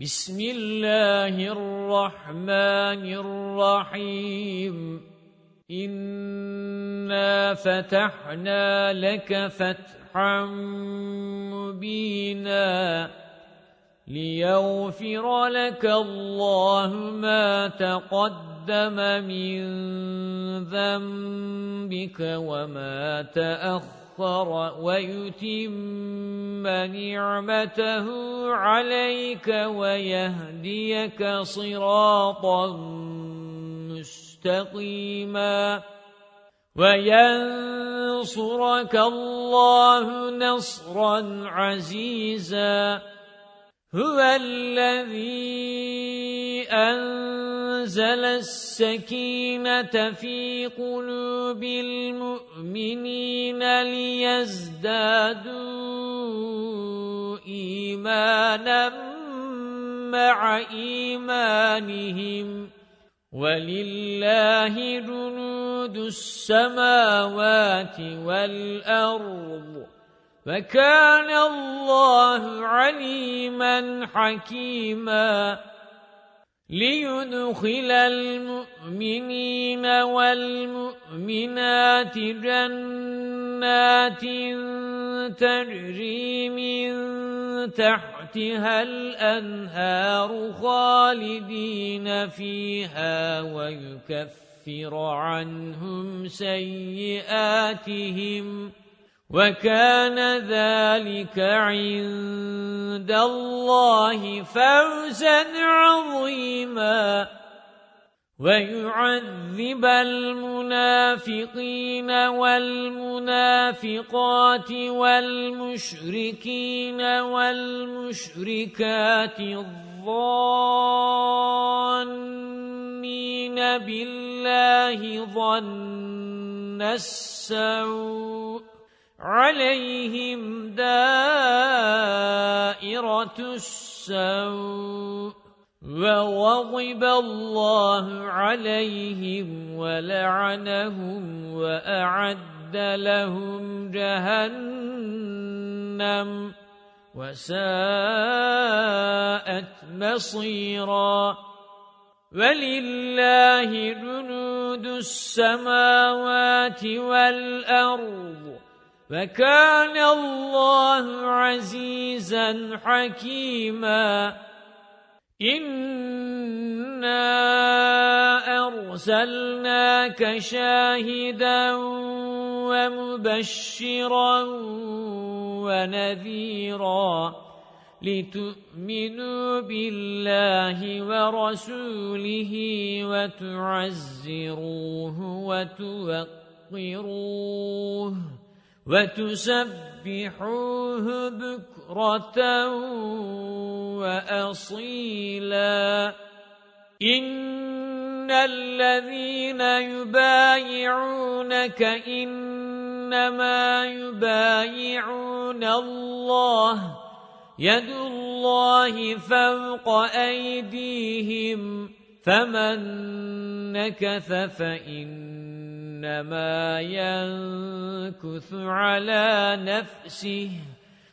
بسم الله الرحمن الرحيم. إِنَّا فَتَحْنَا لَكَ فَتْحًا مُبِينًا لِيَغْفِرَ لَكَ اللَّهُ مَا تَقَدَّمَ مِنْ ذَنبِكَ وَمَا تَأَخَّرَ وَيُتِمَّ نِعْمَتَهُ عَلَيْكَ وَيَهْدِيَكَ صِرَاطًا مُسْتَقِيمًا. وَيَنصُرَكَ اللَّهُ نَصْرًا عَزِيزًا. هُوَ الَّذِي أَنزَلَ السَّكِينَةَ فِي قُلُوبِ الْمُؤْمِنِينَ لِيَزْدَادُوا إِيمَانًا مَعَ إِيمَانِهِمْ. وَلِلَّهِ جُنُودُ السَّمَاوَاتِ وَالْأَرْضِ. وَكَانَ اللَّهُ عَلِيمًا حَكِيمًا لِيُدْخِلَ الْمُؤْمِنِينَ وَالْمُؤْمِنَاتِ جَنَّاتٍ تَجْرِي مِنْ تَحْتِهَا الْأَنْهَارُ خَالِدِينَ فِيهَا وَيُكَفِّرَ عَنْهُمْ سَيِّئَاتِهِمْ وَكَانَ ذَلِكَ عِندَ اللَّهِ فَوْزًا عَظِيمًا. وَيُعَذِّبَ الْمُنَافِقِينَ وَالْمُنَافِقَاتِ وَالْمُشْرِكِينَ وَالْمُشْرِكَاتِ الظَّانِّينَ بِاللَّهِ ظَنَّ السَّوْءِ. عَلَيْهِمْ دَائِرَةُ السَّوْءِ وَغَضِبَ اللَّهُ عَلَيْهِمْ وَلَعَنَهُمْ وَأَعَدَّ لَهُمْ جَهَنَّمَ وَسَاءَتْ مَصِيرًا وَلِلَّهِ جُنُودُ السَّمَاوَاتِ وَالْأَرْضِ وَكَانَ اللَّهُ عَزِيزًا حَكِيمًا. إِنَّا أَرْسَلْنَاكَ شَاهِدًا وَمُبَشِّرًا وَنَذِيرًا لِتُؤْمِنُوا بِاللَّهِ وَرَسُولِهِ وَتُعَزِّرُوهُ وَتُوَقِّرُوهُ. وَتُسَبِّحُوهُ بُكْرَةً وَأَصِيلًا. إِنَّ الَّذِينَ يُبَايِعُونَكَ إِنَّمَا يُبَايِعُونَ اللَّهَ يَدُ اللَّهِ فَوْقَ أَيْدِيهِمْ فَمَن نَّكَثَ فَإِنَّمَا يَنكُثُ عَلَى نَفْسِهِ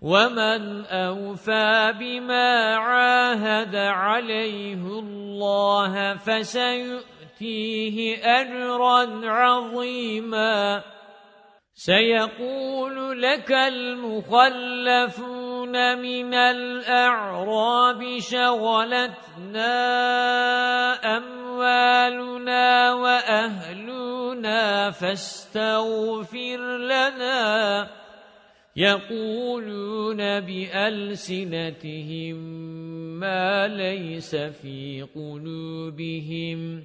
وَمَنْ أَوْفَى بِمَا عَاهَدَ عَلَيْهِ اللَّهَ فَسَيُؤْتِيهِ أَجْرًا عَظِيمًا. سَيَقُولُ لَكَ الْمُخَلَّفُونَ مِنَ الْأَعْرَابِ شَغَلَتْنَا أَمْوَالُنَا وَأَهْلُونَا فَاسْتَغْفِرْ لَنَا. يَقُولُونَ بِأَلْسِنَتِهِم مَّا لَيْسَ فِي قُلُوبِهِمْ.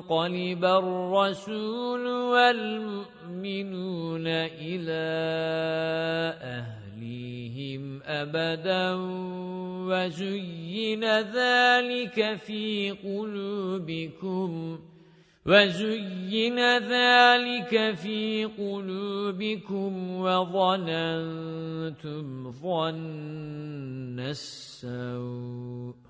يَنقَلِبَ الرَّسُولُ وَالْمُؤْمِنُونَ إِلَى أَهْلِيهِمْ أبدا وزين ذلك في قلوبكم وَزُيِّنَ ذَلِكَ فِي قُلُوبِكُمْ وَظَنَنْتُمْ ظَنَّ السَّوْءِ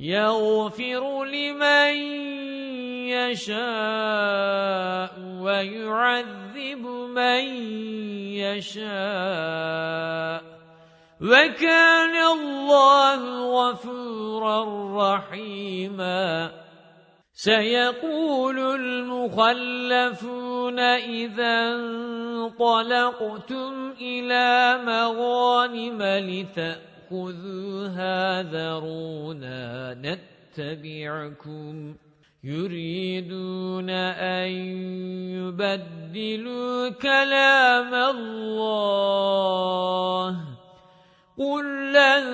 يَغْفِرُ لِمَن يَشَاءُ وَيُعَذِّبُ مَن يَشَاءُ وَكَانَ اللَّهُ غَفُورًا رَّحِيمًا سَيَقُولُ الْمُخَلَّفُونَ إِذَا انطَلَقْتُمْ إِلَى مَغَانِمَ لِتَأْكُلُوا خذوها نتبعكم يريدون أن يبدلوا كلام الله قل لن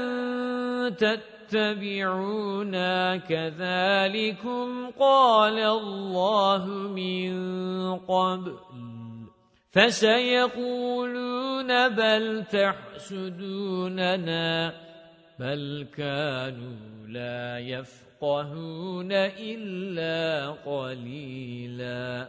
تتبعونا كذلكم قال الله من قبل فسيقولون بل تحسدوننا بل كانوا لا يفقهون إلا قليلاً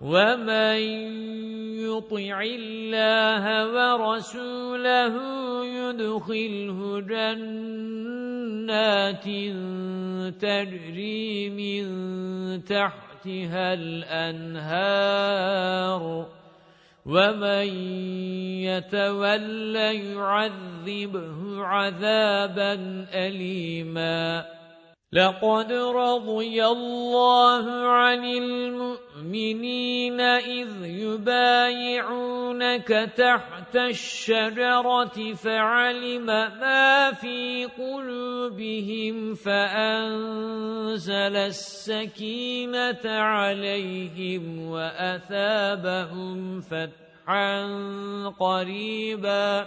وَمَن يُطِعِ اللَّهَ وَرَسُولَهُ يُدْخِلْهُ جَنَّاتٍ تَجْرِي مِن تَحْتِهَا الْأَنْهَارُ وَمَن يَتَوَلَّ يُعَذِّبْهُ عَذَابًا أَلِيمًا لَقَدْ رَضِيَ اللَّهُ عَنِ الْمُؤْمِنِينَ إِذْ يُبَايِعُونَكَ تَحْتَ الشَّجَرَةِ فَعَلِمَ مَا فِي قُلُوبِهِمْ فَأَنزَلَ السَّكِينَةَ عَلَيْهِمْ وَأَثَابَهُمْ فَتْحًا قَرِيبًا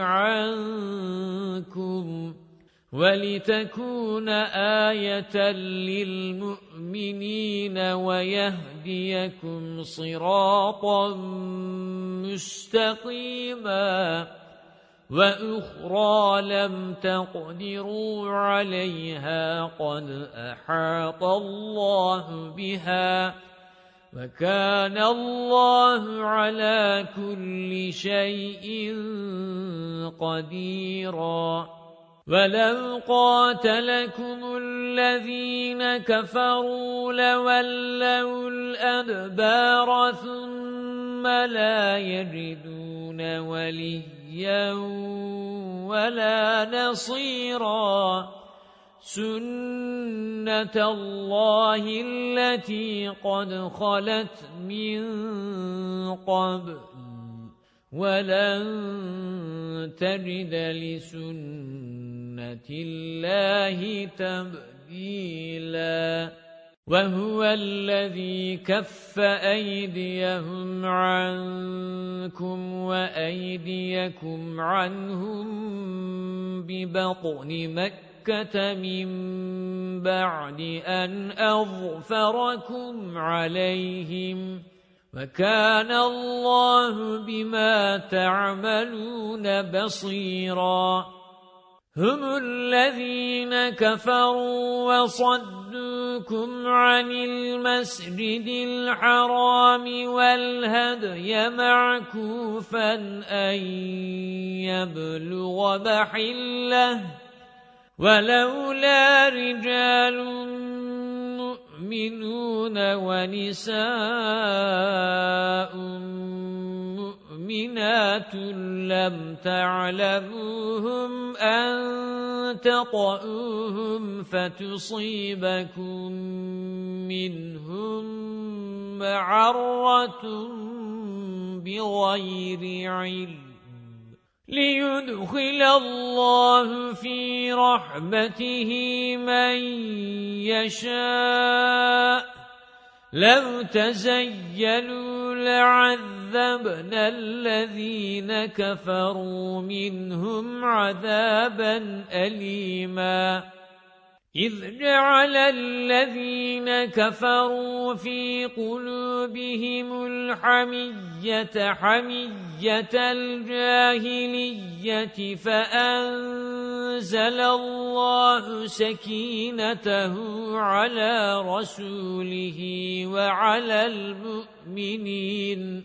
عَنكُمْ وَلِتَكُونَ آيَةً لِلْمُؤْمِنِينَ وَيَهْدِيَكُمْ صِرَاطًا مُسْتَقِيمًا وَأُخْرَى لَمْ تَقْدِرُوا عَلَيْهَا قَدْ أَحَاطَ اللَّهُ بِهَا وَكَانَ اللَّهُ عَلَى كُلِّ شَيْءٍ قَدِيرًا. وَلَوْ قَاتَلَكُمُ الَّذِينَ كَفَرُوا لَوَلَّوُا الْأَدْبَارَ ثُمَّ لَا يَجِدُونَ وَلِيًّا وَلَا نَصِيرًا. سُنَّةَ اللَّهِ الَّتِي قَدْ خَلَتْ مِنْ قَبْلُ وَلَنْ تَجِدَ لِسُنَّةِ اللَّهِ تَبْدِيلًا وَهُوَ الَّذِي كَفَّ أَيْدِيَهُمْ عَنكُمْ وَأَيْدِيَكُمْ عَنْهُمْ بِبَطْنِ مَكَّةَ مِنْ بَعْدِ أَنْ أَظْفَرَكُمْ عَلَيْهِمْ وَكَانَ اللَّهُ بِمَا تَعْمَلُونَ بَصِيرًا. هُمُ الَّذِينَ كَفَرُوا وَصَدُّوكُمْ عَنِ الْمَسْجِدِ الْحَرَامِ وَالْهَدْيَ مَعْكُوفًا أَن يَبْلُغَ مَحِلَّهُ وَلَوْلَا رِجَالٌ مُؤْمِنُونَ وَنِسَاءٌ مُؤْمِنَاتٌ لَّمْ تَعْلَمُوهُمْ أَن تَطَئُوهُمْ فَتُصِيبَكُم مِّنْهُم مَّعَرَّةٌ بِغَيْرِ عِلْمٍ. لِيُدْخِلَ اللَّهُ فِي رَحْمَتِهِ مَن يَشَاءُ. لَوْ تَزَيَّلُوا لَعَذَّبْنَا الَّذِينَ كَفَرُوا مِنْهُمْ عَذَابًا أَلِيمًا. إِذْ جَعَلَ الَّذِينَ كَفَرُوا فِي قُلُوبِهِمُ الْحَمِيَّةَ حَمِيَّةَ الْجَاهِلِيَّةِ فَأَنزَلَ اللَّهُ سَكِينَتَهُ عَلَى رَسُولِهِ وَعَلَى الْمُؤْمِنِينَ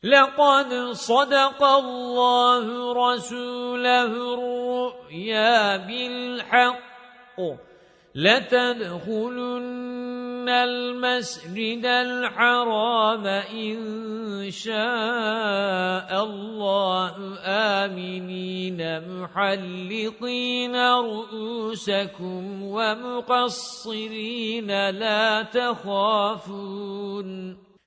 لَقَدْ صَدَقَ اللَّهُ رَسُولَهُ الرُّؤْيَا بِالْحَقِّ لَتَدْخُلُنَّ الْمَسْجِدَ الْحَرَامَ إِن شَاءَ اللَّهُ آمِنِينَ مُحَلِّقِينَ رُؤُوسَكُمْ وَمُقَصِّرِينَ لَا تَخَافُونَ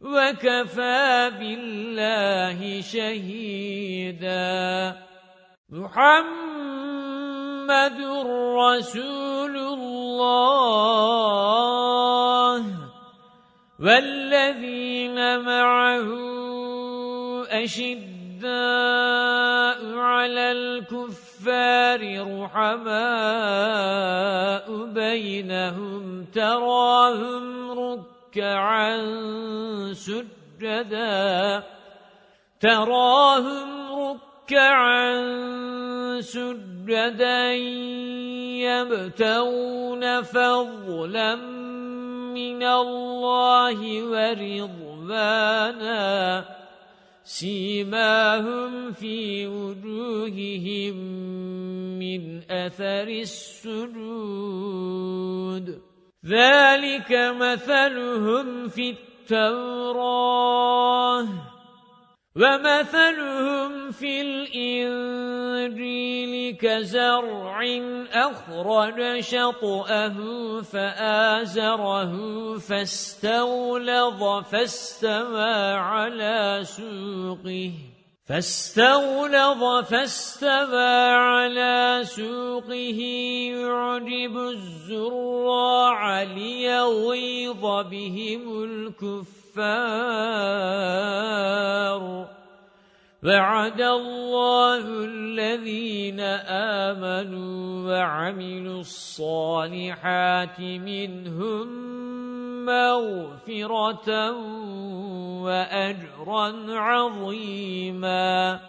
وَكَفَى بِاللَّهِ شَهِيدًا. مُحَمَّدٌ رَّسُولُ اللَّهِ. وَالَّذِينَ مَعَهُ أَشِدَّاءُ عَلَى الْكُفَّارِ رُحَمَاءُ بَيْنَهُمْ تَرَاهُمْ رُكَّعًا رُكَّعًا سُجَّدًا تَرَاهُمْ رُكَّعًا سُجَّدًا يَبْتَغُونَ فَضْلًا مِنَ اللَّهِ وَرِضْوَانًا سِيمَاهُمْ فِي وُجُوهِهِمْ مِنْ أَثَرِ السُّجُودِ ذَلِكَ مَثَلُهُمْ فِي التَّوْرَاةِ وَمَثَلُهُمْ فِي الْإِنْجِيلِ كَزَرْعٍ أَخْرَجَ شَطْأَهُ فَآزَرَهُ فَاسْتَغْلَظَ فَاسْتَوَى عَلَى سُوقِهِ فاستغلظ فاستبى على سوقه يعجب الزراع ليغيظ بهم الكفار وعد الله الذين آمنوا وعملوا الصالحات منهم مغفرة وأجرا عظيماً.